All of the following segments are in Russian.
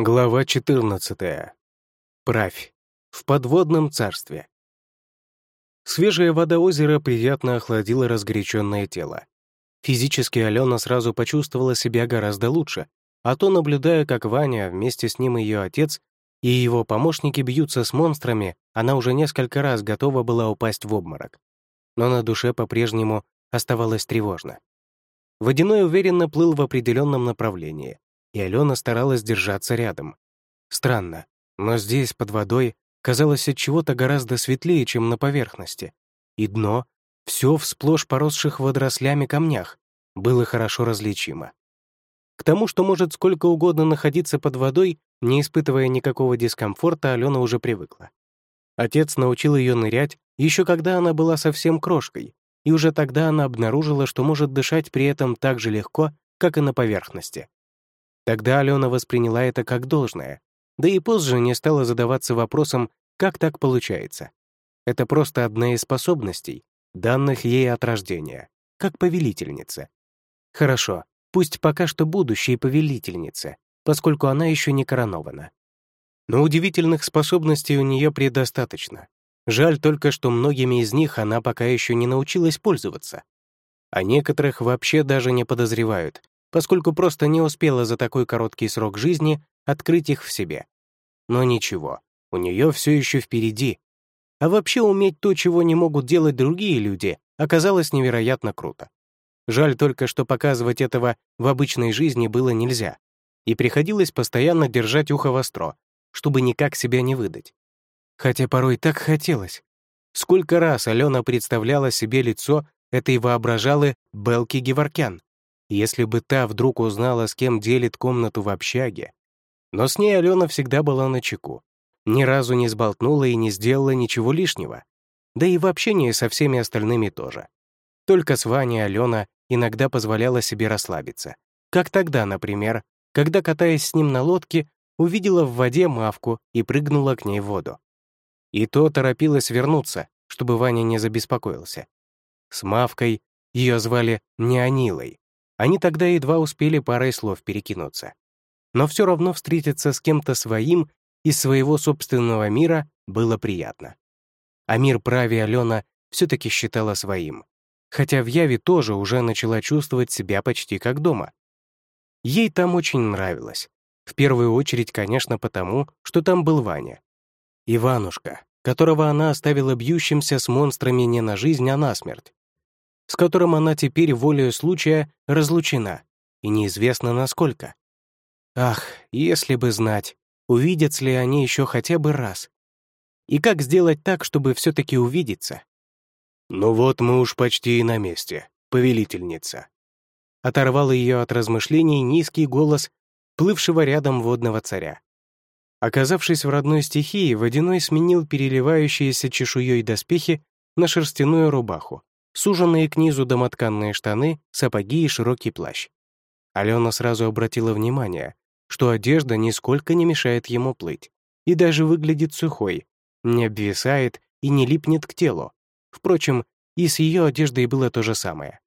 Глава 14. Правь. В подводном царстве. Свежая вода озера приятно охладила разгоряченное тело. Физически Алена сразу почувствовала себя гораздо лучше, а то, наблюдая, как Ваня, вместе с ним ее отец и его помощники бьются с монстрами, она уже несколько раз готова была упасть в обморок. Но на душе по-прежнему оставалось тревожно. Водяной уверенно плыл в определенном направлении, и Алена старалась держаться рядом. Странно, но здесь, под водой, казалось от чего-то гораздо светлее, чем на поверхности. И дно, все в сплошь поросших водорослями камнях, было хорошо различимо. К тому, что может сколько угодно находиться под водой, не испытывая никакого дискомфорта, Алена уже привыкла. Отец научил ее нырять еще когда она была совсем крошкой, и уже тогда она обнаружила, что может дышать при этом так же легко, как и на поверхности. Тогда Алена восприняла это как должное, да и позже не стала задаваться вопросом, как так получается. Это просто одна из способностей, данных ей от рождения, как повелительница. Хорошо, пусть пока что будущей повелительница, поскольку она еще не коронована. Но удивительных способностей у нее предостаточно. Жаль только, что многими из них она пока еще не научилась пользоваться. А некоторых вообще даже не подозревают, поскольку просто не успела за такой короткий срок жизни открыть их в себе. Но ничего, у нее все еще впереди. А вообще уметь то, чего не могут делать другие люди, оказалось невероятно круто. Жаль только, что показывать этого в обычной жизни было нельзя, и приходилось постоянно держать ухо востро, чтобы никак себя не выдать. Хотя порой так хотелось. Сколько раз Алена представляла себе лицо этой воображалы Белки Геворкян, если бы та вдруг узнала, с кем делит комнату в общаге. Но с ней Алена всегда была на чеку. Ни разу не сболтнула и не сделала ничего лишнего. Да и в общении со всеми остальными тоже. Только с Ваней Алена иногда позволяла себе расслабиться. Как тогда, например, когда, катаясь с ним на лодке, увидела в воде мавку и прыгнула к ней в воду. И то торопилась вернуться, чтобы Ваня не забеспокоился. С мавкой ее звали Неонилой, они тогда едва успели парой слов перекинуться. Но все равно встретиться с кем-то своим из своего собственного мира было приятно. А мир праве Алена все-таки считала своим, хотя в Яве тоже уже начала чувствовать себя почти как дома. Ей там очень нравилось. В первую очередь, конечно, потому, что там был Ваня. Иванушка, которого она оставила бьющимся с монстрами не на жизнь, а на смерть с которым она теперь волею случая разлучена, и неизвестно насколько. Ах, если бы знать, увидятся ли они еще хотя бы раз. И как сделать так, чтобы все-таки увидеться? «Ну вот мы уж почти и на месте, повелительница». Оторвал ее от размышлений низкий голос плывшего рядом водного царя. Оказавшись в родной стихии, Водяной сменил переливающиеся чешуей доспехи на шерстяную рубаху суженные к низу домотканные штаны, сапоги и широкий плащ. Алена сразу обратила внимание, что одежда нисколько не мешает ему плыть и даже выглядит сухой, не обвисает и не липнет к телу. Впрочем, и с ее одеждой было то же самое.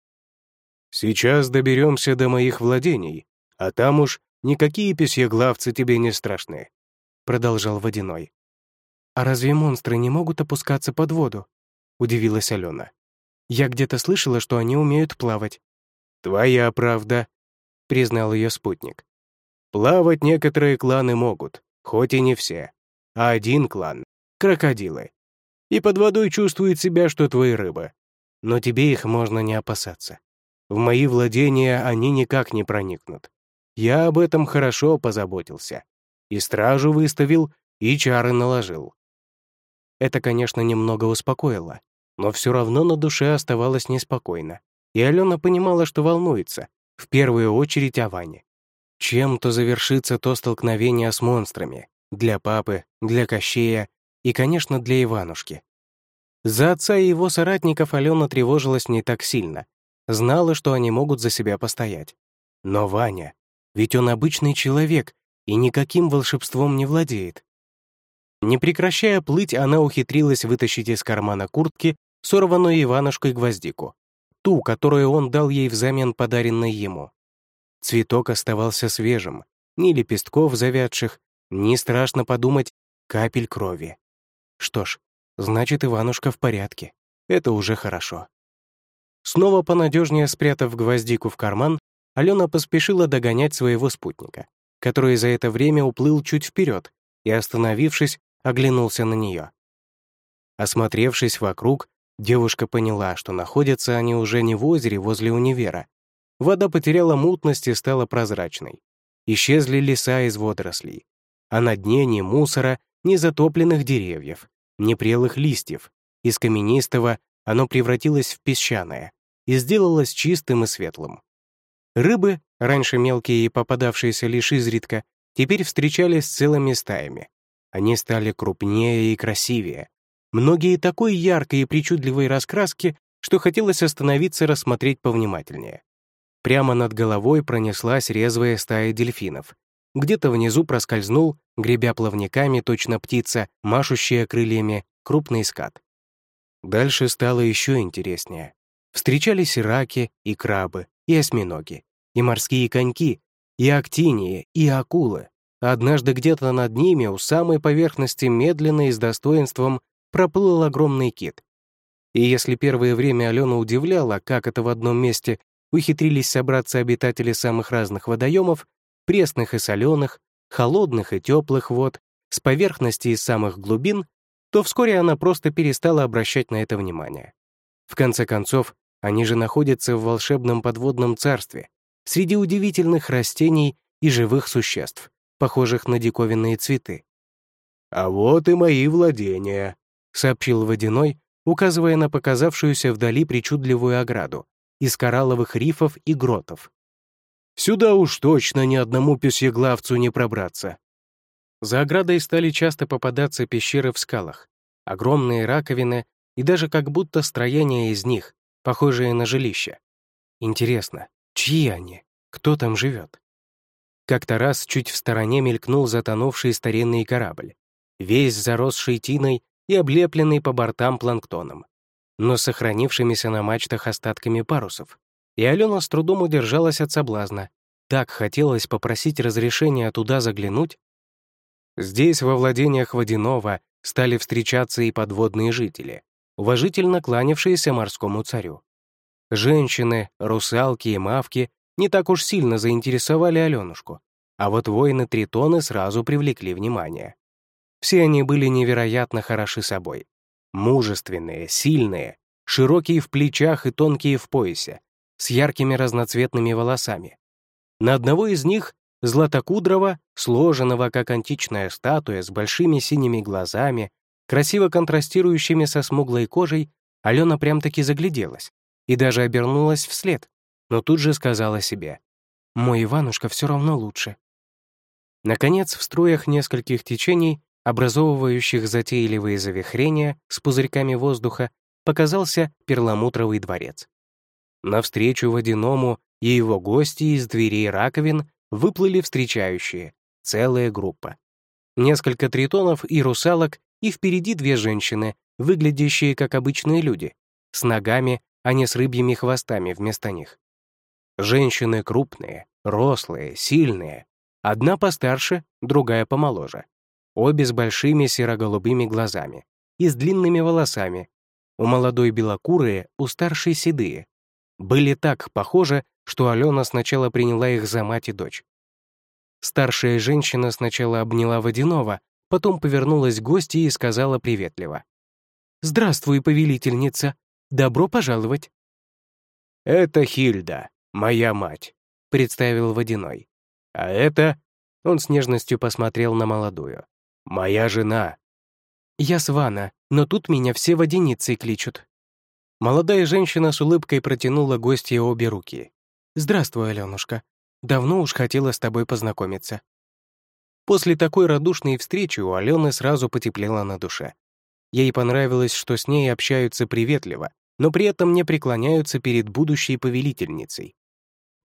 «Сейчас доберемся до моих владений, а там уж никакие письеглавцы тебе не страшны», — продолжал Водяной. «А разве монстры не могут опускаться под воду?» — удивилась Алена. Я где-то слышала, что они умеют плавать». «Твоя правда», — признал ее спутник. «Плавать некоторые кланы могут, хоть и не все. А один клан — крокодилы. И под водой чувствует себя, что твои рыбы. Но тебе их можно не опасаться. В мои владения они никак не проникнут. Я об этом хорошо позаботился. И стражу выставил, и чары наложил. Это, конечно, немного успокоило но все равно на душе оставалось неспокойно. И Алена понимала, что волнуется, в первую очередь о Ване. Чем-то завершится то столкновение с монстрами. Для папы, для Кощея и, конечно, для Иванушки. За отца и его соратников Алена тревожилась не так сильно. Знала, что они могут за себя постоять. Но Ваня, ведь он обычный человек и никаким волшебством не владеет. Не прекращая плыть, она ухитрилась вытащить из кармана куртки сорванную Иванушкой гвоздику, ту, которую он дал ей взамен подаренной ему. Цветок оставался свежим, ни лепестков завядших, ни, страшно подумать, капель крови. Что ж, значит, Иванушка в порядке. Это уже хорошо. Снова понадежнее спрятав гвоздику в карман, Алена поспешила догонять своего спутника, который за это время уплыл чуть вперед и, остановившись, оглянулся на нее. Осмотревшись вокруг, девушка поняла, что находятся они уже не в озере возле универа. Вода потеряла мутность и стала прозрачной. Исчезли леса из водорослей, а на дне ни мусора, ни затопленных деревьев, ни прелых листьев. Из каменистого оно превратилось в песчаное и сделалось чистым и светлым. Рыбы, раньше мелкие и попадавшиеся лишь изредка, теперь встречались целыми стаями. Они стали крупнее и красивее. Многие такой яркой и причудливой раскраски, что хотелось остановиться рассмотреть повнимательнее. Прямо над головой пронеслась резвая стая дельфинов. Где-то внизу проскользнул, гребя плавниками, точно птица, машущая крыльями, крупный скат. Дальше стало еще интереснее. Встречались и раки, и крабы, и осьминоги, и морские коньки, и актинии, и акулы. Однажды где-то над ними, у самой поверхности, медленно и с достоинством проплыл огромный кит. И если первое время Алена удивляла, как это в одном месте ухитрились собраться обитатели самых разных водоемов, пресных и соленых, холодных и теплых вод, с поверхности и самых глубин, то вскоре она просто перестала обращать на это внимание. В конце концов, они же находятся в волшебном подводном царстве, среди удивительных растений и живых существ, похожих на диковинные цветы. «А вот и мои владения», — сообщил Водяной, указывая на показавшуюся вдали причудливую ограду из коралловых рифов и гротов. «Сюда уж точно ни одному песьеглавцу не пробраться». За оградой стали часто попадаться пещеры в скалах, огромные раковины и даже как будто строения из них, похожие на жилища. Интересно, чьи они? Кто там живет? Как-то раз чуть в стороне мелькнул затонувший старинный корабль, весь заросший тиной и облепленный по бортам планктоном, но сохранившимися на мачтах остатками парусов. И Алена с трудом удержалась от соблазна. Так хотелось попросить разрешения туда заглянуть. Здесь, во владениях Водянова, стали встречаться и подводные жители, уважительно кланявшиеся морскому царю. Женщины, русалки и мавки не так уж сильно заинтересовали Аленушку, а вот воины-тритоны сразу привлекли внимание. Все они были невероятно хороши собой. Мужественные, сильные, широкие в плечах и тонкие в поясе, с яркими разноцветными волосами. На одного из них, златокудрого, сложенного как античная статуя с большими синими глазами, красиво контрастирующими со смуглой кожей, Алена прям-таки загляделась и даже обернулась вслед, но тут же сказала себе, «Мой Иванушка все равно лучше». Наконец, в струях нескольких течений, образовывающих затейливые завихрения с пузырьками воздуха, показался перламутровый дворец. Навстречу водяному и его гости из дверей раковин выплыли встречающие, целая группа. Несколько тритонов и русалок, и впереди две женщины, выглядящие как обычные люди, с ногами, а не с рыбьими хвостами вместо них. Женщины крупные, рослые, сильные. Одна постарше, другая помоложе. Обе с большими серо-голубыми глазами и с длинными волосами. У молодой белокурые, у старшей седые. Были так похожи, что Алена сначала приняла их за мать и дочь. Старшая женщина сначала обняла Водянова, потом повернулась к гости и сказала приветливо. «Здравствуй, повелительница! Добро пожаловать!» «Это Хильда, моя мать», — представил Водяной. «А это...» — он с нежностью посмотрел на молодую. «Моя жена». «Я Свана, но тут меня все водяницей кличут». Молодая женщина с улыбкой протянула гостье обе руки. «Здравствуй, Аленушка. Давно уж хотела с тобой познакомиться». После такой радушной встречи у Алены сразу потеплело на душе. Ей понравилось, что с ней общаются приветливо, но при этом не преклоняются перед будущей повелительницей.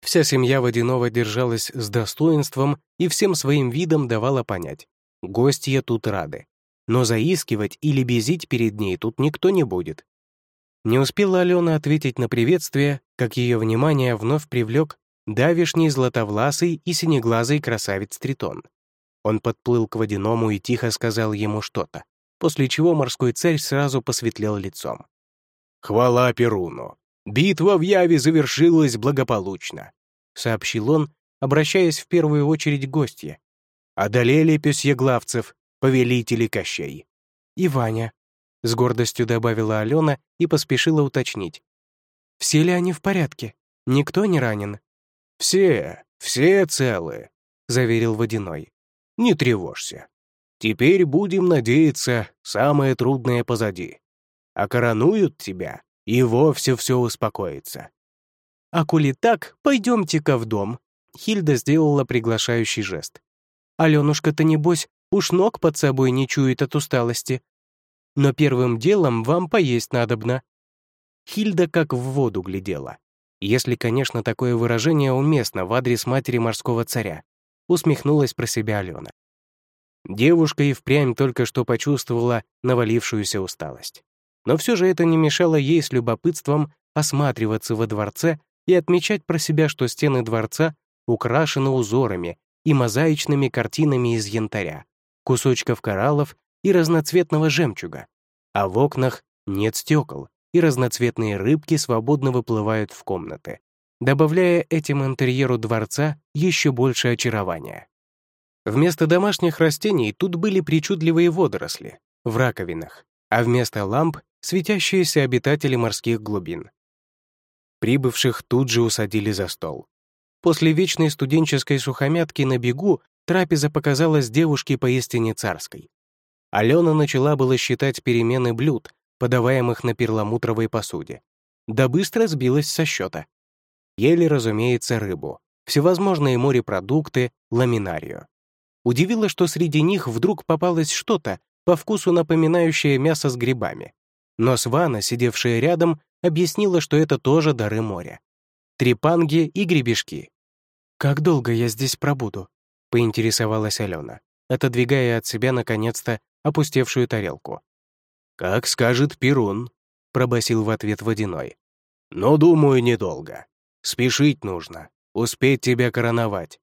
Вся семья Водянова держалась с достоинством и всем своим видом давала понять. Гостья тут рады. Но заискивать или безить перед ней тут никто не будет. Не успела Алена ответить на приветствие, как ее внимание вновь привлек давишний златовласый и синеглазый красавец Тритон. Он подплыл к водяному и тихо сказал ему что-то, после чего морской царь сразу посветлел лицом. «Хвала Перуну! Битва в Яве завершилась благополучно», — сообщил он, обращаясь в первую очередь к гостье. «Одолели песьеглавцев, повелители Кощей». «И Ваня», — с гордостью добавила Алена и поспешила уточнить. «Все ли они в порядке? Никто не ранен?» «Все, все целы», — заверил Водяной. «Не тревожься. Теперь будем надеяться, самое трудное позади. А коронуют тебя, и вовсе все успокоится». «А коли так, пойдемте-ка в дом», — Хильда сделала приглашающий жест. «Аленушка-то, небось, уж ног под собой не чует от усталости. Но первым делом вам поесть надобно». Хильда как в воду глядела. Если, конечно, такое выражение уместно в адрес матери морского царя, усмехнулась про себя Алена. Девушка и впрямь только что почувствовала навалившуюся усталость. Но все же это не мешало ей с любопытством осматриваться во дворце и отмечать про себя, что стены дворца украшены узорами и мозаичными картинами из янтаря, кусочков кораллов и разноцветного жемчуга, а в окнах нет стекол, и разноцветные рыбки свободно выплывают в комнаты, добавляя этим интерьеру дворца еще больше очарования. Вместо домашних растений тут были причудливые водоросли в раковинах, а вместо ламп — светящиеся обитатели морских глубин. Прибывших тут же усадили за стол. После вечной студенческой сухомятки на бегу трапеза показалась девушке поистине царской. Алена начала было считать перемены блюд, подаваемых на перламутровой посуде, да быстро сбилась со счета. Ели, разумеется, рыбу, всевозможные морепродукты, ламинарию. Удивило, что среди них вдруг попалось что-то, по вкусу напоминающее мясо с грибами. Но Свана, сидевшая рядом, объяснила, что это тоже дары моря. Трепанги и гребешки. «Как долго я здесь пробуду?» — поинтересовалась Алена, отодвигая от себя, наконец-то, опустевшую тарелку. «Как скажет Перун», — пробасил в ответ Водяной. «Но, думаю, недолго. Спешить нужно, успеть тебя короновать».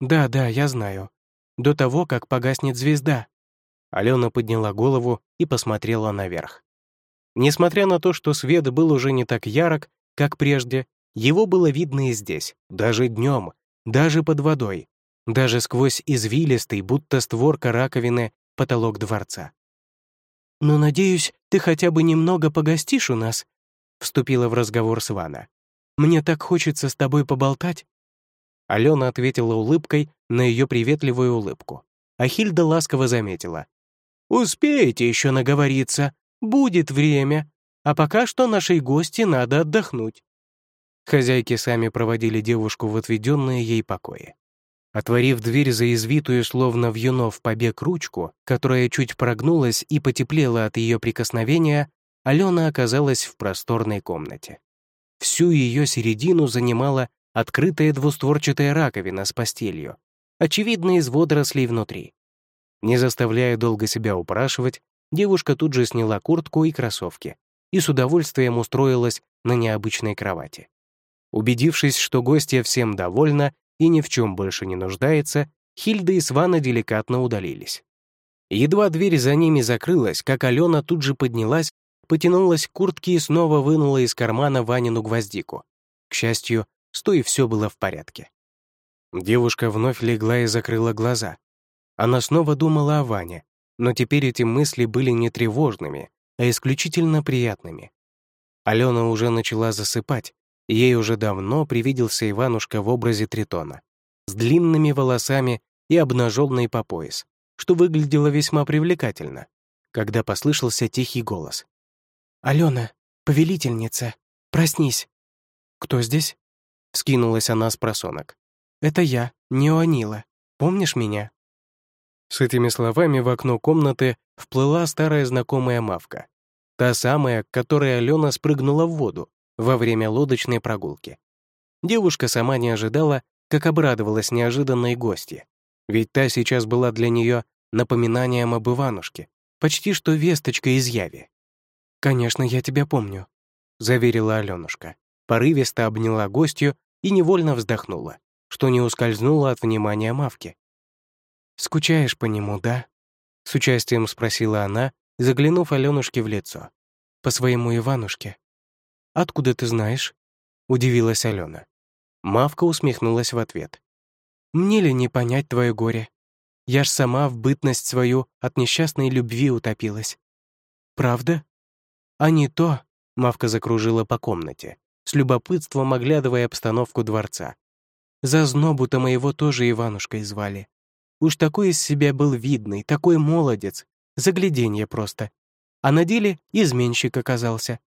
«Да, да, я знаю до того, как погаснет звезда». Алена подняла голову и посмотрела наверх. Несмотря на то, что свет был уже не так ярок, как прежде, его было видно и здесь, даже днем, даже под водой, даже сквозь извилистый, будто створка раковины, потолок дворца. «Но, надеюсь, ты хотя бы немного погостишь у нас?» — вступила в разговор Свана. «Мне так хочется с тобой поболтать». Алена ответила улыбкой на ее приветливую улыбку. А Хильда ласково заметила. «Успеете еще наговориться, будет время, а пока что нашей гости надо отдохнуть». Хозяйки сами проводили девушку в отведенные ей покои. Отворив дверь за извитую, словно вьюнов побег ручку, которая чуть прогнулась и потеплела от ее прикосновения, Алена оказалась в просторной комнате. Всю ее середину занимала открытая двустворчатая раковина с постелью, очевидно, из водорослей внутри. Не заставляя долго себя упрашивать, девушка тут же сняла куртку и кроссовки и с удовольствием устроилась на необычной кровати. Убедившись, что гостья всем довольна и ни в чем больше не нуждается, Хильда и Свана деликатно удалились. Едва дверь за ними закрылась, как Алена тут же поднялась, потянулась к куртке и снова вынула из кармана Ванину гвоздику. К счастью, с той все было в порядке. Девушка вновь легла и закрыла глаза. Она снова думала о Ване, но теперь эти мысли были не тревожными, а исключительно приятными. Алена уже начала засыпать, ей уже давно привиделся Иванушка в образе Тритона, с длинными волосами и обнаженный по пояс, что выглядело весьма привлекательно, когда послышался тихий голос. «Алена, повелительница, проснись!» «Кто здесь?» — скинулась она с просонок. Это я, Неонила. Помнишь меня?» С этими словами в окно комнаты вплыла старая знакомая мавка. Та самая, к которой Алена спрыгнула в воду во время лодочной прогулки. Девушка сама не ожидала, как обрадовалась неожиданной гости. Ведь та сейчас была для нее напоминанием об Иванушке, почти что весточка из Яви. «Конечно, я тебя помню», — заверила Аленушка. Порывисто обняла гостью и невольно вздохнула, что не ускользнула от внимания Мавки. «Скучаешь по нему, да?» — с участием спросила она, заглянув Алёнушке в лицо. «По своему Иванушке». «Откуда ты знаешь?» — удивилась Алена. Мавка усмехнулась в ответ. «Мне ли не понять твое горе? Я ж сама в бытность свою от несчастной любви утопилась. Правда? А не то, — Мавка закружила по комнате, с любопытством оглядывая обстановку дворца. За знобу-то моего тоже Иванушкой звали. Уж такой из себя был видный, такой молодец, загляденье просто. А на деле изменщик оказался.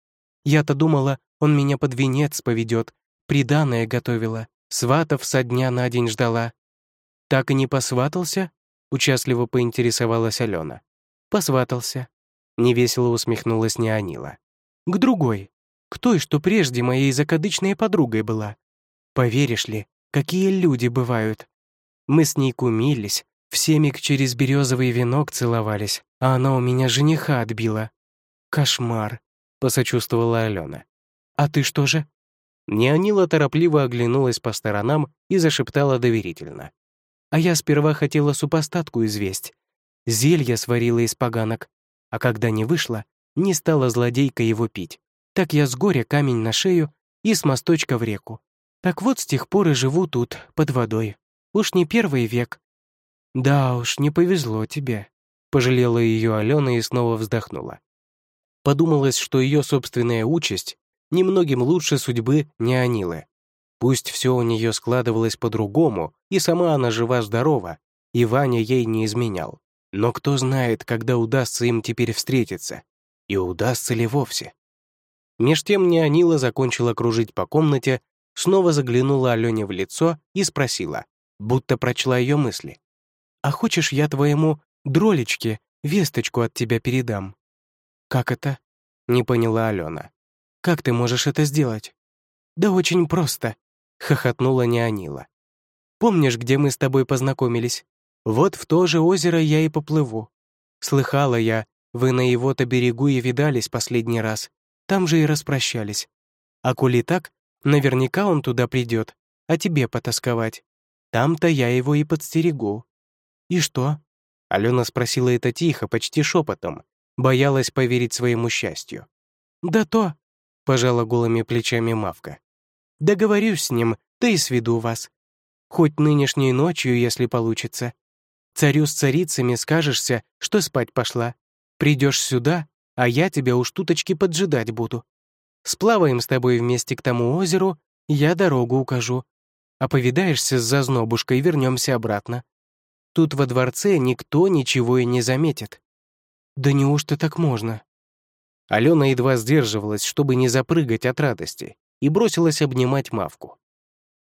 Я-то думала, он меня под венец поведет, приданое готовила, сватов со дня на день ждала. Так и не посватался? Участливо поинтересовалась Алена. «Посватался». Невесело усмехнулась Неонила. «К другой. К той, что прежде моей закадычной подругой была. Поверишь ли, какие люди бывают. Мы с ней кумились, всеми к через березовый венок целовались, а она у меня жениха отбила. Кошмар», — посочувствовала Алена. «А ты что же?» Неонила торопливо оглянулась по сторонам и зашептала доверительно. А я сперва хотела супостатку известь. Зелье сварила из поганок. А когда не вышло, не стала злодейка его пить. Так я с горя камень на шею и с мосточка в реку. Так вот с тех пор и живу тут, под водой. Уж не первый век. Да уж, не повезло тебе. Пожалела ее Алена и снова вздохнула. Подумалось, что ее собственная участь немногим лучше судьбы не Анилы. Пусть все у нее складывалось по-другому, и сама она жива-здорова, и Ваня ей не изменял. Но кто знает, когда удастся им теперь встретиться, и удастся ли вовсе. Меж тем Неонила закончила кружить по комнате, снова заглянула Алене в лицо и спросила, будто прочла ее мысли. «А хочешь, я твоему дролечке весточку от тебя передам?» «Как это?» — не поняла Алена. «Как ты можешь это сделать?» «Да очень просто хохотнула Неонила. «Помнишь, где мы с тобой познакомились? Вот в то же озеро я и поплыву. Слыхала я, вы на его-то берегу и видались последний раз, там же и распрощались. А коли так, наверняка он туда придет, а тебе потасковать. Там-то я его и подстерегу». «И что?» Алена спросила это тихо, почти шепотом, боялась поверить своему счастью. «Да то», — пожала голыми плечами Мавка. Договорюсь с ним, да и сведу вас. Хоть нынешней ночью, если получится. Царю с царицами скажешься, что спать пошла. Придешь сюда, а я тебя уж туточки поджидать буду. Сплаваем с тобой вместе к тому озеру, я дорогу укажу. А повидаешься с зазнобушкой вернемся обратно. Тут во дворце никто ничего и не заметит. Да неужто так можно? Алена едва сдерживалась, чтобы не запрыгать от радости и бросилась обнимать Мавку.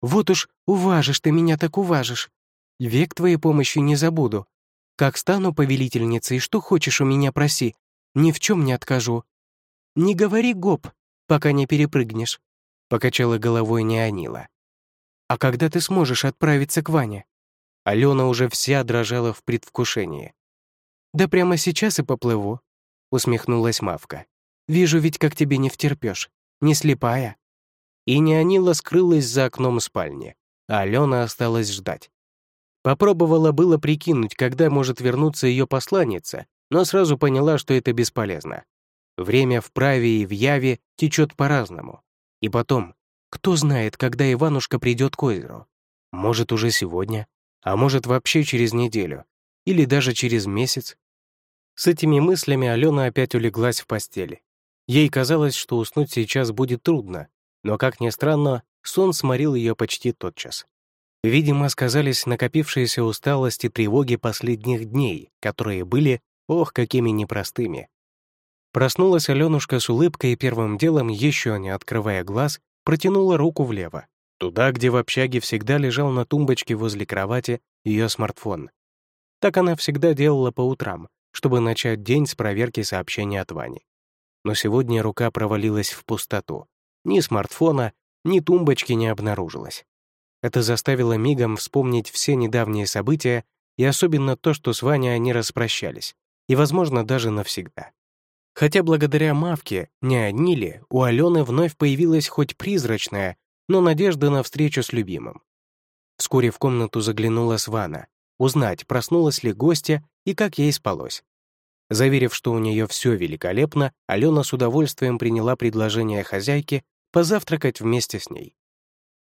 «Вот уж уважишь ты меня, так уважишь. Век твоей помощи не забуду. Как стану повелительницей, что хочешь у меня проси, ни в чем не откажу. Не говори гоп, пока не перепрыгнешь», — покачала головой Неонила. «А когда ты сможешь отправиться к Ване?» Алена уже вся дрожала в предвкушении. «Да прямо сейчас и поплыву», — усмехнулась Мавка. «Вижу ведь, как тебе не втерпешь. Не слепая» и Неонила скрылась за окном спальни, а Алена осталась ждать. Попробовала было прикинуть, когда может вернуться ее посланница, но сразу поняла, что это бесполезно. Время в праве и в яве течет по-разному. И потом, кто знает, когда Иванушка придет к озеру? Может, уже сегодня, а может, вообще через неделю, или даже через месяц. С этими мыслями Алена опять улеглась в постели. Ей казалось, что уснуть сейчас будет трудно, но, как ни странно, сон сморил ее почти тотчас. Видимо, сказались накопившиеся усталость и тревоги последних дней, которые были, ох, какими непростыми. Проснулась Аленушка с улыбкой и первым делом, еще не открывая глаз, протянула руку влево, туда, где в общаге всегда лежал на тумбочке возле кровати ее смартфон. Так она всегда делала по утрам, чтобы начать день с проверки сообщений от Вани. Но сегодня рука провалилась в пустоту. Ни смартфона, ни тумбочки не обнаружилось. Это заставило мигом вспомнить все недавние события и особенно то, что с Ваней они распрощались, и, возможно, даже навсегда. Хотя благодаря Мавке, не одни ли, у Алены вновь появилась хоть призрачная, но надежда на встречу с любимым. Вскоре в комнату заглянула Свана, узнать, проснулась ли гостья и как ей спалось. Заверив, что у нее все великолепно, Алена с удовольствием приняла предложение хозяйки позавтракать вместе с ней.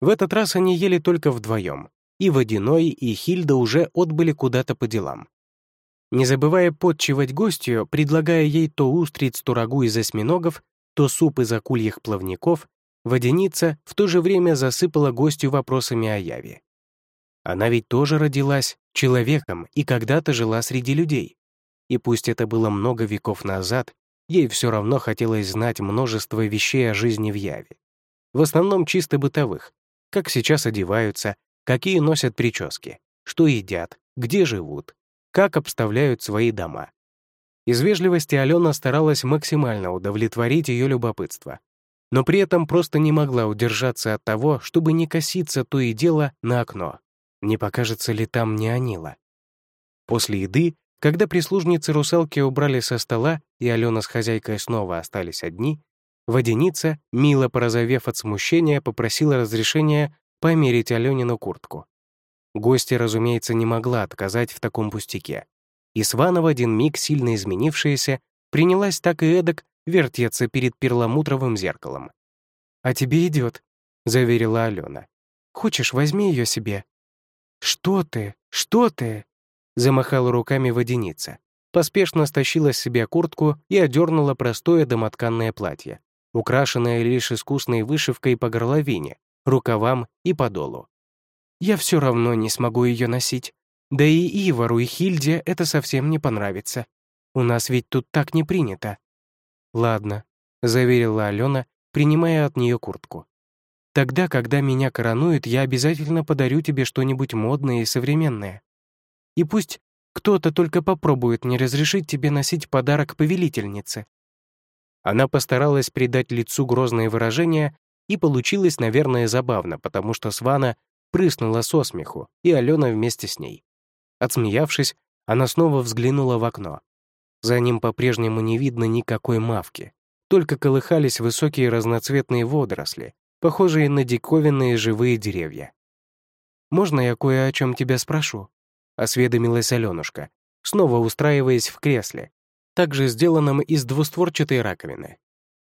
В этот раз они ели только вдвоем, и Водяной, и Хильда уже отбыли куда-то по делам. Не забывая подчивать гостью, предлагая ей то устриц, то рагу из осьминогов, то суп из акульих плавников, водяница в то же время засыпала гостью вопросами о Яве. Она ведь тоже родилась человеком и когда-то жила среди людей. И пусть это было много веков назад, ей все равно хотелось знать множество вещей о жизни в Яве. В основном чисто бытовых, как сейчас одеваются, какие носят прически, что едят, где живут, как обставляют свои дома. Из вежливости Алена старалась максимально удовлетворить ее любопытство, но при этом просто не могла удержаться от того, чтобы не коситься то и дело на окно. Не покажется ли там не Анила? После еды когда прислужницы русалки убрали со стола, и Алена с хозяйкой снова остались одни, водяница, мило порозовев от смущения, попросила разрешения померить Аленину куртку. Гостья, разумеется, не могла отказать в таком пустяке. И Свана в один миг, сильно изменившаяся, принялась так и эдак вертеться перед перламутровым зеркалом. «А тебе идет», — заверила Алена. «Хочешь, возьми ее себе». «Что ты? Что ты?» замахала руками водяница. Поспешно стащила с себя куртку и одернула простое домотканное платье, украшенное лишь искусной вышивкой по горловине, рукавам и подолу. «Я все равно не смогу ее носить. Да и Ивару и Хильде это совсем не понравится. У нас ведь тут так не принято». «Ладно», — заверила Алена, принимая от нее куртку. «Тогда, когда меня коронуют, я обязательно подарю тебе что-нибудь модное и современное. И пусть кто-то только попробует не разрешить тебе носить подарок повелительнице». Она постаралась придать лицу грозное выражение, и получилось, наверное, забавно, потому что Свана прыснула со смеху, и Алена вместе с ней. Отсмеявшись, она снова взглянула в окно. За ним по-прежнему не видно никакой мавки, только колыхались высокие разноцветные водоросли, похожие на диковинные живые деревья. «Можно я кое о чем тебя спрошу?» осведомилась Аленушка, снова устраиваясь в кресле, также сделанном из двустворчатой раковины.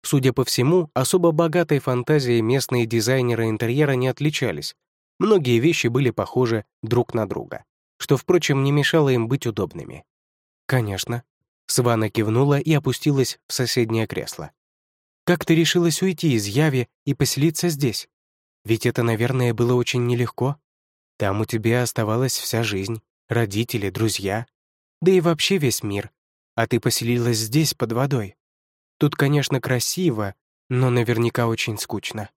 Судя по всему, особо богатой фантазией местные дизайнеры интерьера не отличались. Многие вещи были похожи друг на друга, что, впрочем, не мешало им быть удобными. «Конечно». Свана кивнула и опустилась в соседнее кресло. «Как ты решилась уйти из Яви и поселиться здесь? Ведь это, наверное, было очень нелегко. Там у тебя оставалась вся жизнь родители, друзья, да и вообще весь мир. А ты поселилась здесь, под водой. Тут, конечно, красиво, но наверняка очень скучно.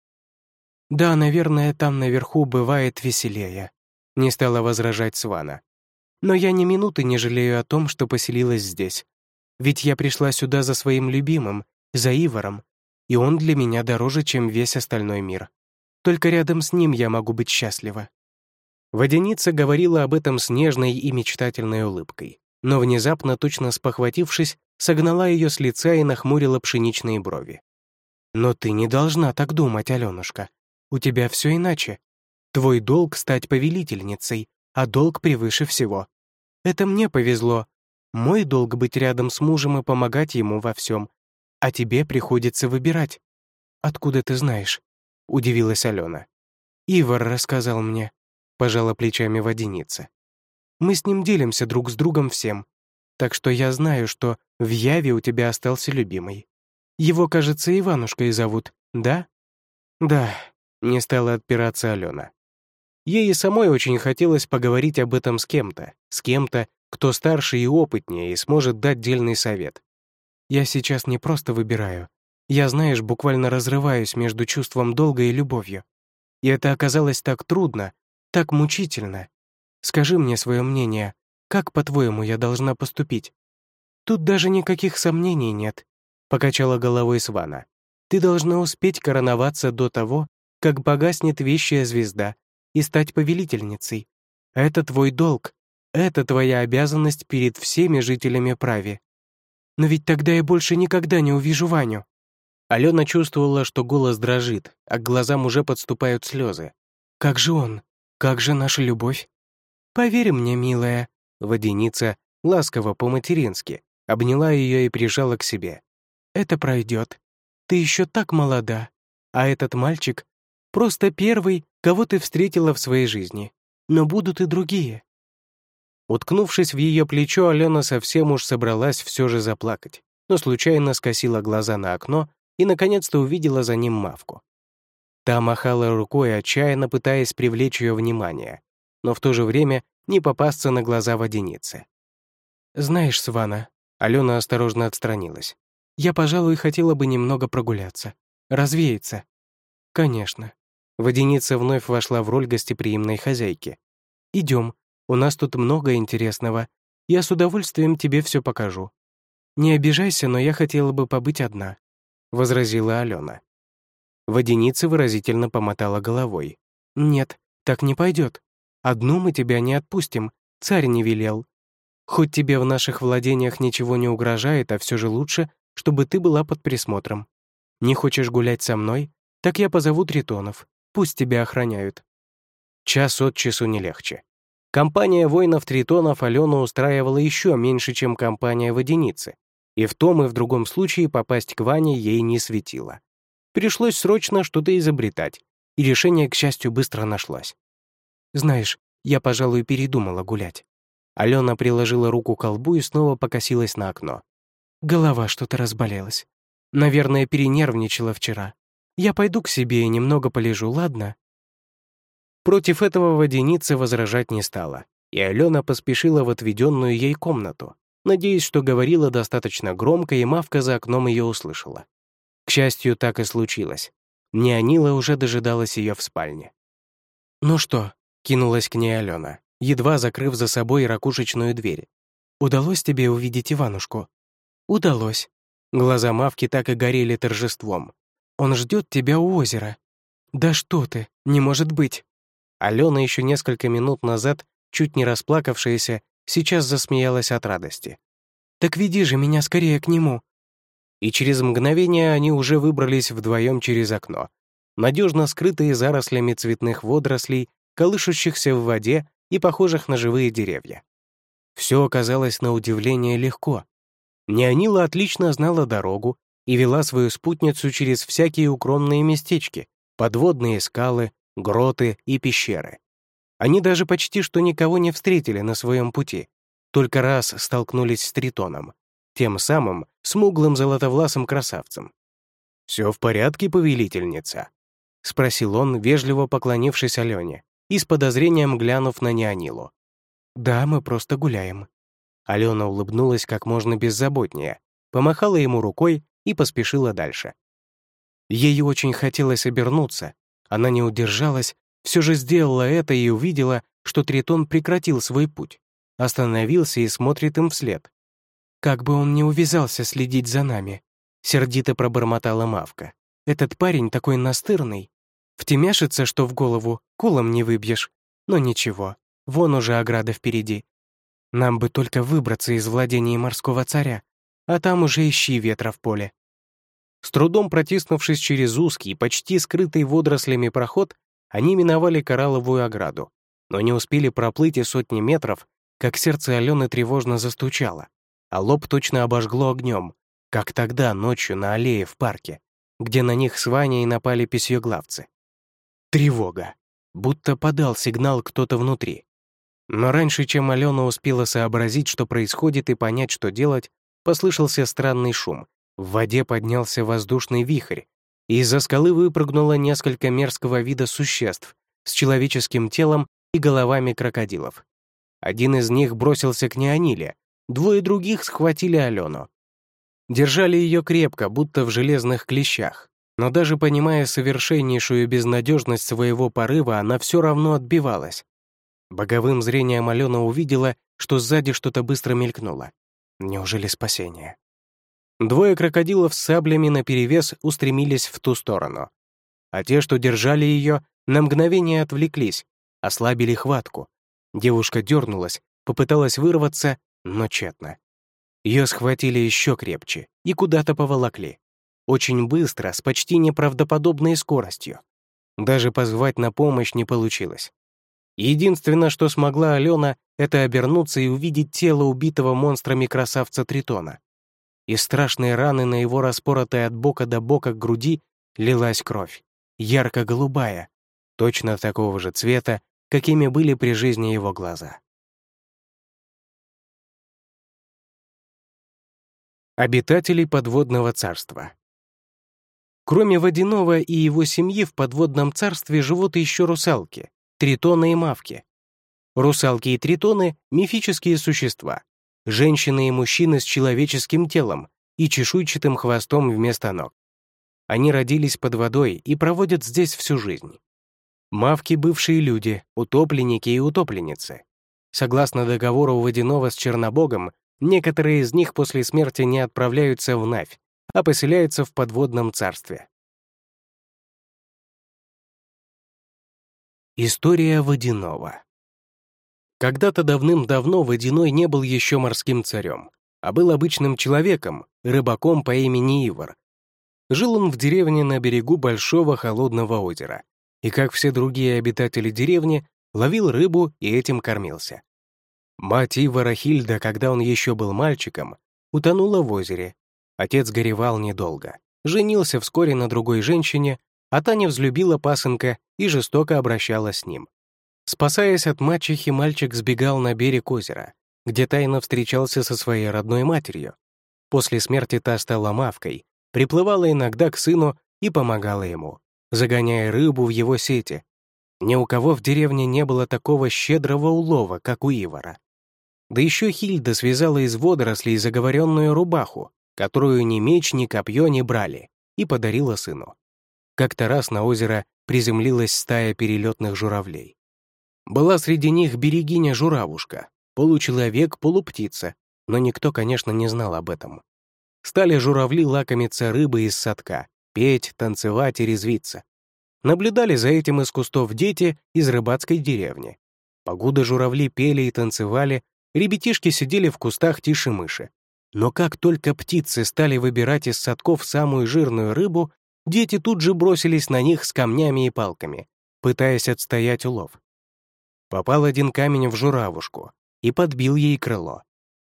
Да, наверное, там наверху бывает веселее, не стала возражать Свана. Но я ни минуты не жалею о том, что поселилась здесь. Ведь я пришла сюда за своим любимым, за Ивором, и он для меня дороже, чем весь остальной мир. Только рядом с ним я могу быть счастлива. Водяница говорила об этом с нежной и мечтательной улыбкой, но внезапно, точно спохватившись, согнала ее с лица и нахмурила пшеничные брови. «Но ты не должна так думать, Аленушка. У тебя все иначе. Твой долг — стать повелительницей, а долг превыше всего. Это мне повезло. Мой долг — быть рядом с мужем и помогать ему во всем. А тебе приходится выбирать. Откуда ты знаешь?» — удивилась Алена. «Ивар рассказал мне пожала плечами водяница. «Мы с ним делимся друг с другом всем, так что я знаю, что в Яве у тебя остался любимый. Его, кажется, Иванушкой зовут, да?» «Да», — не стала отпираться Алена. Ей и самой очень хотелось поговорить об этом с кем-то, с кем-то, кто старше и опытнее и сможет дать дельный совет. «Я сейчас не просто выбираю. Я, знаешь, буквально разрываюсь между чувством долга и любовью. И это оказалось так трудно, так мучительно. Скажи мне свое мнение, как, по-твоему, я должна поступить? Тут даже никаких сомнений нет, покачала головой Свана. Ты должна успеть короноваться до того, как погаснет вещая звезда, и стать повелительницей. Это твой долг, это твоя обязанность перед всеми жителями Прави. Но ведь тогда я больше никогда не увижу Ваню. Алена чувствовала, что голос дрожит, а к глазам уже подступают слезы. «Как же он? Как же наша любовь?» «Поверь мне, милая», — водяница, ласково по-матерински, обняла ее и прижала к себе. «Это пройдет. Ты еще так молода. А этот мальчик — просто первый, кого ты встретила в своей жизни. Но будут и другие». Уткнувшись в ее плечо, Алена совсем уж собралась все же заплакать, но случайно скосила глаза на окно и, наконец-то, увидела за ним Мавку. Та махала рукой, отчаянно пытаясь привлечь ее внимание, но в то же время не попасться на глаза воденицы. «Знаешь, Свана», — Алена осторожно отстранилась, «я, пожалуй, хотела бы немного прогуляться, развеяться». «Конечно». Воденица вновь вошла в роль гостеприимной хозяйки. «Идем, у нас тут много интересного. Я с удовольствием тебе все покажу. Не обижайся, но я хотела бы побыть одна. — возразила Алена. Воденица выразительно помотала головой. «Нет, так не пойдет. Одну мы тебя не отпустим, царь не велел. Хоть тебе в наших владениях ничего не угрожает, а все же лучше, чтобы ты была под присмотром. Не хочешь гулять со мной? Так я позову тритонов, пусть тебя охраняют». Час от часу не легче. Компания воинов-тритонов Алену устраивала еще меньше, чем компания воденицы, и в том и в другом случае попасть к Ване ей не светило. Пришлось срочно что-то изобретать, и решение, к счастью, быстро нашлось. «Знаешь, я, пожалуй, передумала гулять». Алена приложила руку к колбу и снова покосилась на окно. Голова что-то разболелась. Наверное, перенервничала вчера. Я пойду к себе и немного полежу, ладно?» Против этого воденица возражать не стала, и Алена поспешила в отведенную ей комнату, надеясь, что говорила достаточно громко, и Мавка за окном ее услышала. К счастью, так и случилось. Неонила уже дожидалась ее в спальне. «Ну что?» — кинулась к ней Алена, едва закрыв за собой ракушечную дверь. «Удалось тебе увидеть Иванушку?» «Удалось». Глаза Мавки так и горели торжеством. «Он ждет тебя у озера». «Да что ты, не может быть!» Алена еще несколько минут назад, чуть не расплакавшаяся, сейчас засмеялась от радости. «Так веди же меня скорее к нему!» И через мгновение они уже выбрались вдвоем через окно, надежно скрытые зарослями цветных водорослей, колышущихся в воде и похожих на живые деревья. Все оказалось на удивление легко. Неонила отлично знала дорогу и вела свою спутницу через всякие укромные местечки, подводные скалы, гроты и пещеры. Они даже почти что никого не встретили на своем пути, только раз столкнулись с Тритоном, тем самым смуглым золотовласым красавцем. «Все в порядке, повелительница?» — спросил он, вежливо поклонившись Алене и с подозрением глянув на Неонилу. «Да, мы просто гуляем». Алена улыбнулась как можно беззаботнее, помахала ему рукой и поспешила дальше. Ей очень хотелось обернуться, она не удержалась все же сделала это и увидела, что Тритон прекратил свой путь, остановился и смотрит им вслед. «Как бы он не увязался следить за нами», — сердито пробормотала Мавка. «Этот парень такой настырный. Втемяшится, что в голову, кулом не выбьешь. Но ничего, вон уже ограда впереди. Нам бы только выбраться из владения морского царя, а там уже ищи ветра в поле». С трудом протиснувшись через узкий, почти скрытый водорослями проход, они миновали коралловую ограду, но не успели проплыть и сотни метров, как сердце Алены тревожно застучало, а лоб точно обожгло огнем, как тогда ночью на аллее в парке, где на них с Ваней напали письеглавцы. Тревога. Будто подал сигнал кто-то внутри. Но раньше, чем Алена успела сообразить, что происходит, и понять, что делать, послышался странный шум. В воде поднялся воздушный вихрь, из-за скалы выпрыгнуло несколько мерзкого вида существ с человеческим телом и головами крокодилов. Один из них бросился к Неониле, двое других схватили Алену. Держали ее крепко, будто в железных клещах, но даже понимая совершеннейшую безнадежность своего порыва, она все равно отбивалась. Боговым зрением Алена увидела, что сзади что-то быстро мелькнуло. Неужели спасение? Двое крокодилов с саблями наперевес устремились в ту сторону. А те, что держали ее, на мгновение отвлеклись, ослабили хватку. Девушка дернулась, попыталась вырваться, но тщетно. Ее схватили еще крепче и куда-то поволокли. очень быстро, с почти неправдоподобной скоростью. Даже позвать на помощь не получилось. Единственное, что смогла Алена, это обернуться и увидеть тело убитого монстрами красавца Тритона. Из страшной раны на его распоротой от бока до бока груди лилась кровь, ярко-голубая, точно такого же цвета, какими были при жизни его глаза. Обитатели подводного царства Кроме Водяного и его семьи в подводном царстве живут еще русалки, тритоны и мавки. Русалки и тритоны — мифические существа, женщины и мужчины с человеческим телом и чешуйчатым хвостом вместо ног. Они родились под водой и проводят здесь всю жизнь. Мавки — бывшие люди, утопленники и утопленницы. Согласно договору Водяного с Чернобогом, некоторые из них после смерти не отправляются в Навь, а поселяются в подводном царстве. История Водяного Когда-то давным-давно Водяной не был еще морским царем, а был обычным человеком, рыбаком по имени Ивар. Жил он в деревне на берегу большого холодного озера, и, как все другие обитатели деревни, ловил рыбу и этим кормился. Мать Ивара Хильда, когда он еще был мальчиком, утонула в озере Отец горевал недолго. Женился вскоре на другой женщине, а Таня взлюбила пасынка и жестоко обращалась с ним. Спасаясь от мачехи, мальчик сбегал на берег озера, где тайно встречался со своей родной матерью. После смерти та стала мавкой, приплывала иногда к сыну и помогала ему, загоняя рыбу в его сети. Ни у кого в деревне не было такого щедрого улова, как у Ивара. Да еще Хильда связала из водорослей заговоренную рубаху, которую ни меч, ни копье не брали, и подарила сыну. Как-то раз на озеро приземлилась стая перелетных журавлей. Была среди них берегиня-журавушка, получеловек, полуптица, но никто, конечно, не знал об этом. Стали журавли лакомиться рыбы из садка, петь, танцевать и резвиться. Наблюдали за этим из кустов дети из рыбацкой деревни. Погода журавли пели и танцевали, ребятишки сидели в кустах тише мыши, но как только птицы стали выбирать из садков самую жирную рыбу, дети тут же бросились на них с камнями и палками, пытаясь отстоять улов. Попал один камень в журавушку и подбил ей крыло.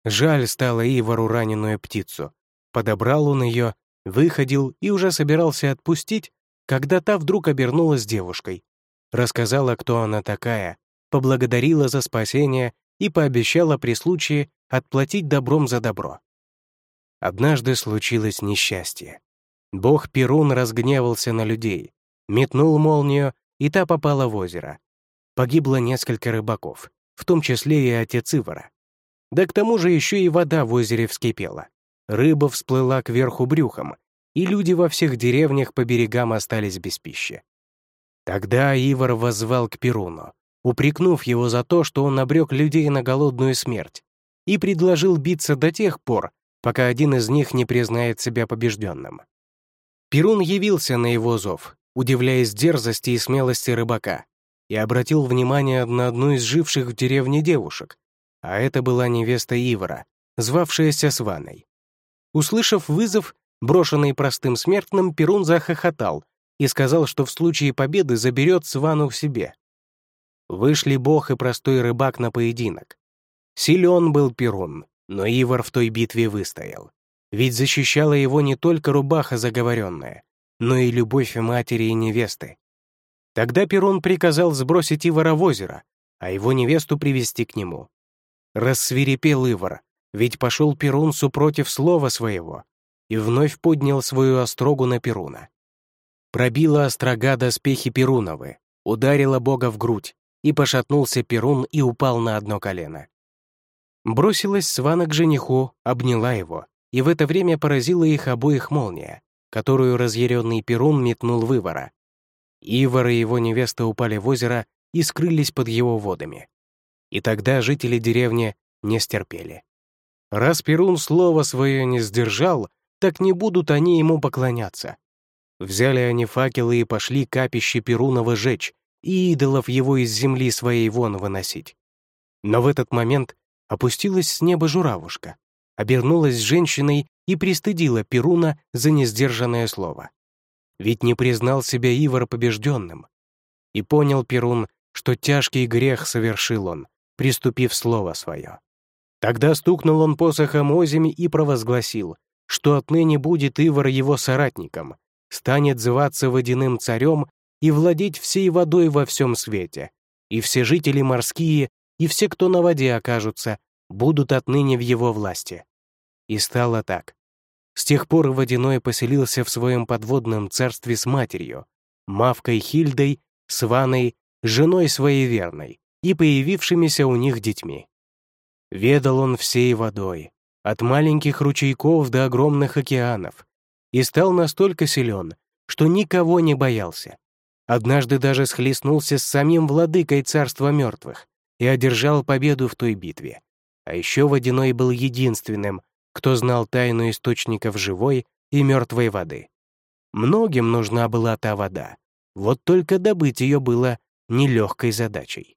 Жаль стало Ивару раненую птицу. Подобрал он ее, выходил и уже собирался отпустить, когда та вдруг обернулась девушкой. Рассказала, кто она такая, поблагодарила за спасение и пообещала при случае отплатить добром за добро. Однажды случилось несчастье. Бог Перун разгневался на людей, метнул молнию, и та попала в озеро. Погибло несколько рыбаков, в том числе и отец Ивара. Да к тому же еще и вода в озере вскипела. Рыба всплыла кверху брюхом, и люди во всех деревнях по берегам остались без пищи. Тогда Ивар воззвал к Перуну, упрекнув его за то, что он обрек людей на голодную смерть, и предложил биться до тех пор, пока один из них не признает себя побежденным. Перун явился на его зов, удивляясь дерзости и смелости рыбака, и обратил внимание на одну из живших в деревне девушек, а это была невеста Ивара, звавшаяся Сваной. Услышав вызов, брошенный простым смертным, Перун захохотал и сказал, что в случае победы заберет Свану к себе. Вышли бог и простой рыбак на поединок. Силен был Перун, но Ивар в той битве выстоял. Ведь защищала его не только рубаха заговоренная, но и любовь матери и невесты. Тогда Перун приказал сбросить Ивара в озеро, а его невесту привести к нему. Рассвирепел Ивар, ведь пошел Перун супротив слова своего и вновь поднял свою острогу на Перуна. Пробила острога доспехи Перуновы, ударила Бога в грудь, и пошатнулся Перун и упал на одно колено. Бросилась Свана к жениху, обняла его, и в это время поразила их обоих молния, которую разъяренный Перун метнул вывора. Ивар и его невеста упали в озеро и скрылись под его водами. И тогда жители деревни не стерпели. Раз Перун слово свое не сдержал, так не будут они ему поклоняться. Взяли они факелы и пошли капище Перунова жечь, и идолов его из земли своей вон выносить. Но в этот момент опустилась с неба журавушка, обернулась женщиной и пристыдила Перуна за несдержанное слово. Ведь не признал себя Ивар побежденным. И понял Перун, что тяжкий грех совершил он, приступив слово свое. Тогда стукнул он посохом озими и провозгласил, что отныне будет Ивар его соратником, станет зваться водяным царем и владеть всей водой во всем свете, и все жители морские, и все, кто на воде окажутся, будут отныне в его власти. И стало так. С тех пор Водяной поселился в своем подводном царстве с матерью, Мавкой Хильдой, Сваной, женой своей верной и появившимися у них детьми. Ведал он всей водой, от маленьких ручейков до огромных океанов, и стал настолько силен, что никого не боялся. Однажды даже схлестнулся с самим владыкой царства мертвых и одержал победу в той битве. А еще Водяной был единственным, кто знал тайну источников живой и мертвой воды. Многим нужна была та вода, вот только добыть ее было нелегкой задачей.